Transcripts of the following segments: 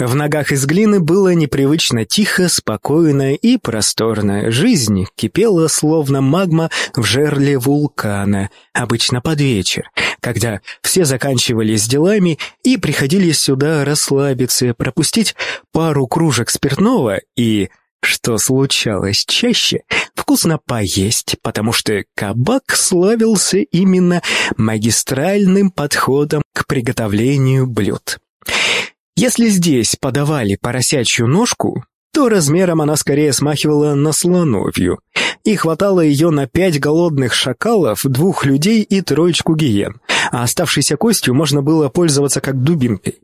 В ногах из глины было непривычно тихо, спокойно и просторно. Жизнь кипела, словно магма в жерле вулкана, обычно под вечер, когда все заканчивали делами и приходили сюда расслабиться, пропустить пару кружек спиртного и, что случалось чаще, вкусно поесть, потому что кабак славился именно магистральным подходом к приготовлению блюд. Если здесь подавали поросячью ножку, то размером она скорее смахивала на слоновью, и хватало ее на пять голодных шакалов, двух людей и троечку гиен, а оставшейся костью можно было пользоваться как дубинкой.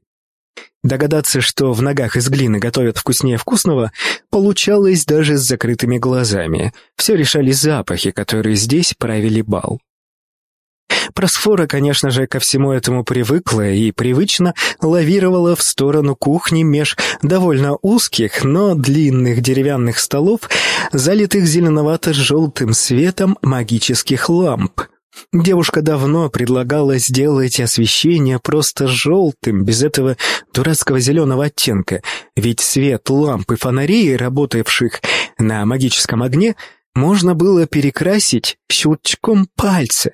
Догадаться, что в ногах из глины готовят вкуснее вкусного, получалось даже с закрытыми глазами. Все решали запахи, которые здесь правили бал. Просфора, конечно же, ко всему этому привыкла и привычно лавировала в сторону кухни меж довольно узких, но длинных деревянных столов, залитых зеленовато-желтым светом магических ламп. Девушка давно предлагала сделать освещение просто желтым, без этого дурацкого зеленого оттенка, ведь свет ламп и фонарей, работавших на магическом огне, можно было перекрасить щелчком пальца.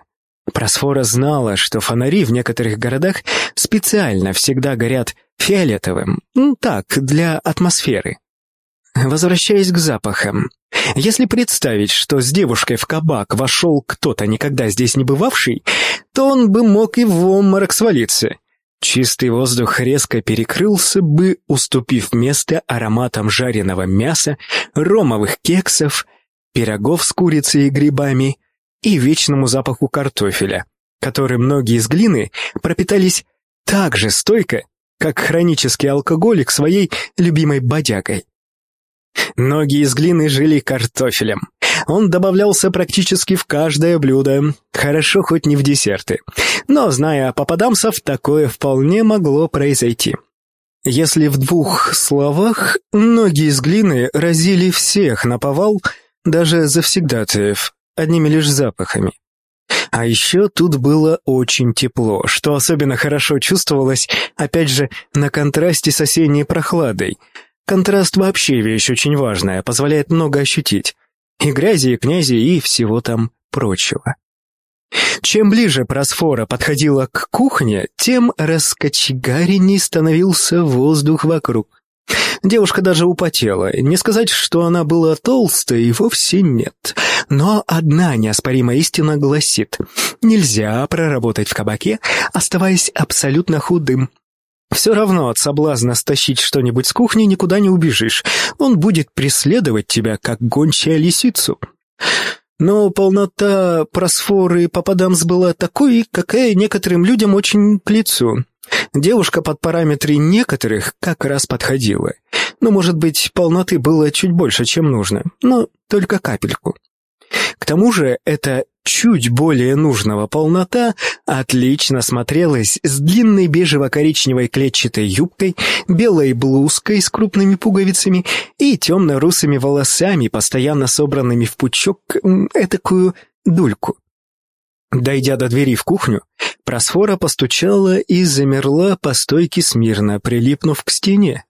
Просфора знала, что фонари в некоторых городах специально всегда горят фиолетовым, ну, так, для атмосферы. Возвращаясь к запахам, если представить, что с девушкой в кабак вошел кто-то никогда здесь не бывавший, то он бы мог и в обморок свалиться. Чистый воздух резко перекрылся бы, уступив место ароматам жареного мяса, ромовых кексов, пирогов с курицей и грибами и вечному запаху картофеля, который многие из глины пропитались так же стойко, как хронический алкоголик своей любимой бодягой. Ноги из глины жили картофелем. Он добавлялся практически в каждое блюдо, хорошо хоть не в десерты. Но, зная попадамсов, такое вполне могло произойти. Если в двух словах, ноги из глины разили всех на повал, даже завсегдатаев, одними лишь запахами. А еще тут было очень тепло, что особенно хорошо чувствовалось, опять же, на контрасте с осенней прохладой. Контраст вообще вещь очень важная, позволяет много ощутить. И грязи, и князи, и всего там прочего. Чем ближе просфора подходила к кухне, тем раскочегаренней становился воздух вокруг. Девушка даже употела. Не сказать, что она была толстой, вовсе нет. Но одна неоспоримая истина гласит, нельзя проработать в кабаке, оставаясь абсолютно худым. Все равно от соблазна стащить что-нибудь с кухни никуда не убежишь. Он будет преследовать тебя, как гончая лисицу. Но полнота просфоры попадамс была такой, какая некоторым людям очень к лицу. Девушка под параметры некоторых как раз подходила. Но, может быть, полноты было чуть больше, чем нужно, но только капельку. К тому же эта чуть более нужного полнота отлично смотрелась с длинной бежево-коричневой клетчатой юбкой, белой блузкой с крупными пуговицами и темно-русыми волосами, постоянно собранными в пучок, этакую дульку. Дойдя до двери в кухню, Просфора постучала и замерла по стойке смирно, прилипнув к стене.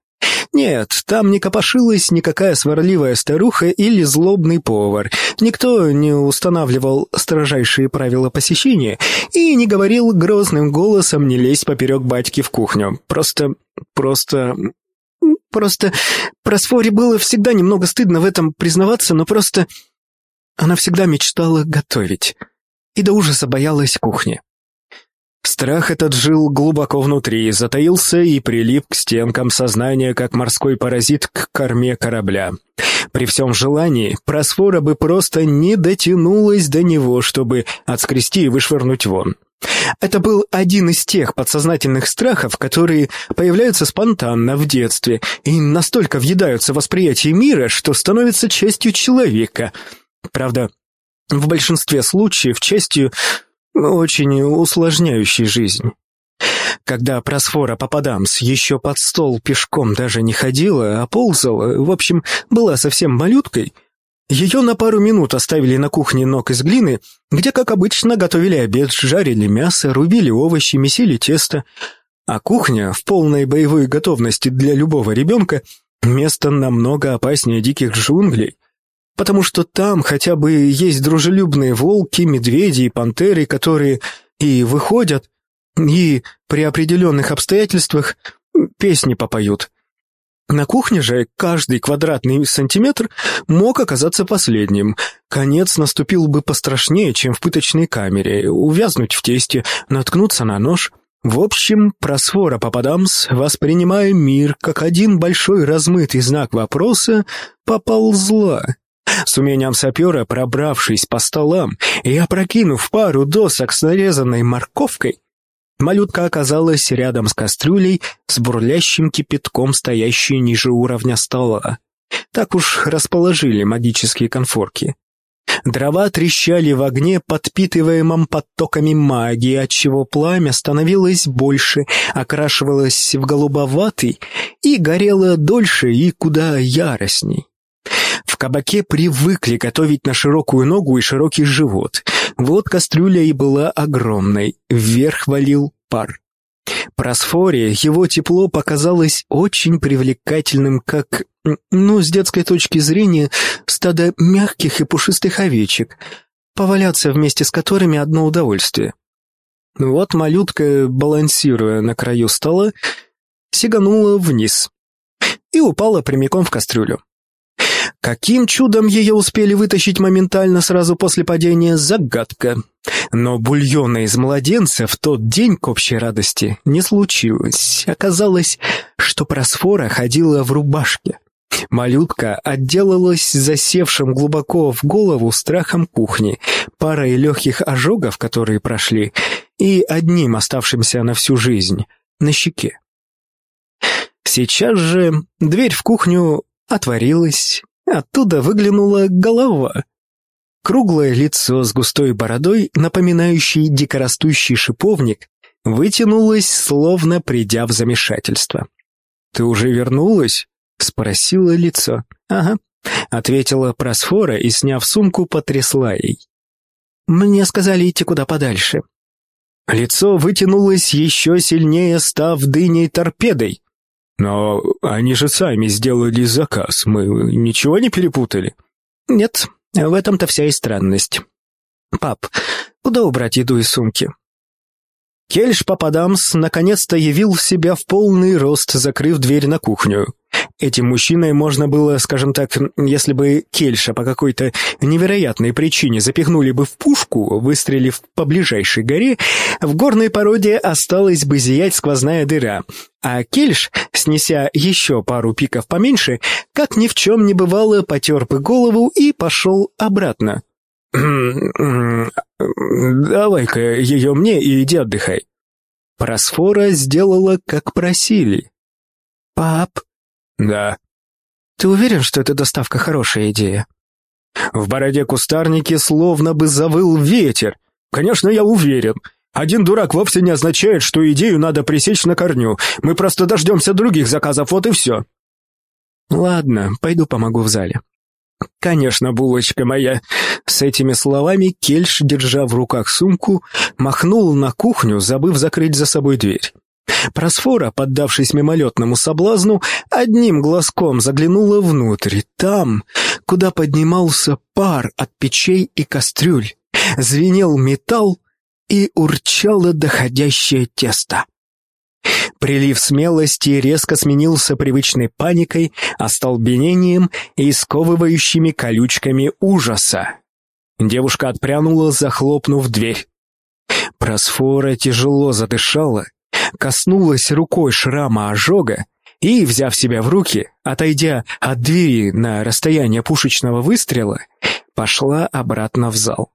Нет, там не копошилась никакая сварливая старуха или злобный повар. Никто не устанавливал строжайшие правила посещения и не говорил грозным голосом не лезь поперек батьки в кухню. Просто... просто... просто... Просфоре было всегда немного стыдно в этом признаваться, но просто... Она всегда мечтала готовить и до ужаса боялась кухни. Страх этот жил глубоко внутри, затаился и прилип к стенкам сознания, как морской паразит к корме корабля. При всем желании просфора бы просто не дотянулась до него, чтобы отскрести и вышвырнуть вон. Это был один из тех подсознательных страхов, которые появляются спонтанно в детстве и настолько въедаются в восприятие мира, что становятся частью человека. Правда, в большинстве случаев частью очень усложняющий жизнь. Когда просфора Попадамс еще под стол пешком даже не ходила, а ползала, в общем, была совсем малюткой, ее на пару минут оставили на кухне ног из глины, где, как обычно, готовили обед, жарили мясо, рубили овощи, месили тесто. А кухня в полной боевой готовности для любого ребенка – место намного опаснее диких джунглей, потому что там хотя бы есть дружелюбные волки, медведи и пантеры, которые и выходят, и при определенных обстоятельствах песни попоют. На кухне же каждый квадратный сантиметр мог оказаться последним. Конец наступил бы пострашнее, чем в пыточной камере, увязнуть в тесте, наткнуться на нож. В общем, просфора Пападамс, воспринимая мир как один большой размытый знак вопроса, поползла. С умением сапера, пробравшись по столам и опрокинув пару досок с нарезанной морковкой, Малютка оказалась рядом с кастрюлей с бурлящим кипятком, стоящей ниже уровня стола. Так уж расположили магические конфорки. Дрова трещали в огне, подпитываемом потоками магии, отчего пламя становилось больше, окрашивалось в голубоватый и горело дольше и куда яростней. Кабаке привыкли готовить на широкую ногу и широкий живот. Вот кастрюля и была огромной, вверх валил пар. Просфоре его тепло показалось очень привлекательным, как, ну, с детской точки зрения, стадо мягких и пушистых овечек, поваляться вместе с которыми одно удовольствие. Вот малютка, балансируя на краю стола, сиганула вниз и упала прямиком в кастрюлю. Каким чудом ее успели вытащить моментально сразу после падения – загадка. Но бульона из младенца в тот день к общей радости не случилось. Оказалось, что просфора ходила в рубашке. Малютка отделалась засевшим глубоко в голову страхом кухни, парой легких ожогов, которые прошли, и одним оставшимся на всю жизнь – на щеке. Сейчас же дверь в кухню отворилась, Оттуда выглянула голова. Круглое лицо с густой бородой, напоминающей дикорастущий шиповник, вытянулось, словно придя в замешательство. «Ты уже вернулась?» — спросило лицо. «Ага», — ответила Просфора и, сняв сумку, потрясла ей. «Мне сказали идти куда подальше». Лицо вытянулось еще сильнее, став дыней-торпедой. «Но они же сами сделали заказ, мы ничего не перепутали?» «Нет, в этом-то вся и странность. Пап, куда убрать еду из сумки?» Кельш Пападамс наконец-то явил себя в полный рост, закрыв дверь на кухню. Этим мужчиной можно было, скажем так, если бы Кельша по какой-то невероятной причине запихнули бы в пушку, выстрелив по ближайшей горе, в горной породе осталась бы зиять сквозная дыра, а Кельш, снеся еще пару пиков поменьше, как ни в чем не бывало, потер бы голову и пошел обратно. «Давай-ка ее мне и иди отдыхай». Просфора сделала, как просили. «Пап?» «Да». «Ты уверен, что эта доставка хорошая идея?» В бороде кустарники словно бы завыл ветер. «Конечно, я уверен. Один дурак вовсе не означает, что идею надо пресечь на корню. Мы просто дождемся других заказов, вот и все». «Ладно, пойду помогу в зале». «Конечно, булочка моя!» С этими словами Кельш, держа в руках сумку, махнул на кухню, забыв закрыть за собой дверь. Просфора, поддавшись мимолетному соблазну, одним глазком заглянула внутрь, там, куда поднимался пар от печей и кастрюль, звенел металл и урчало доходящее тесто. Прилив смелости резко сменился привычной паникой, остолбенением и сковывающими колючками ужаса. Девушка отпрянула, захлопнув дверь. Просфора тяжело задышала, коснулась рукой шрама ожога и, взяв себя в руки, отойдя от двери на расстояние пушечного выстрела, пошла обратно в зал.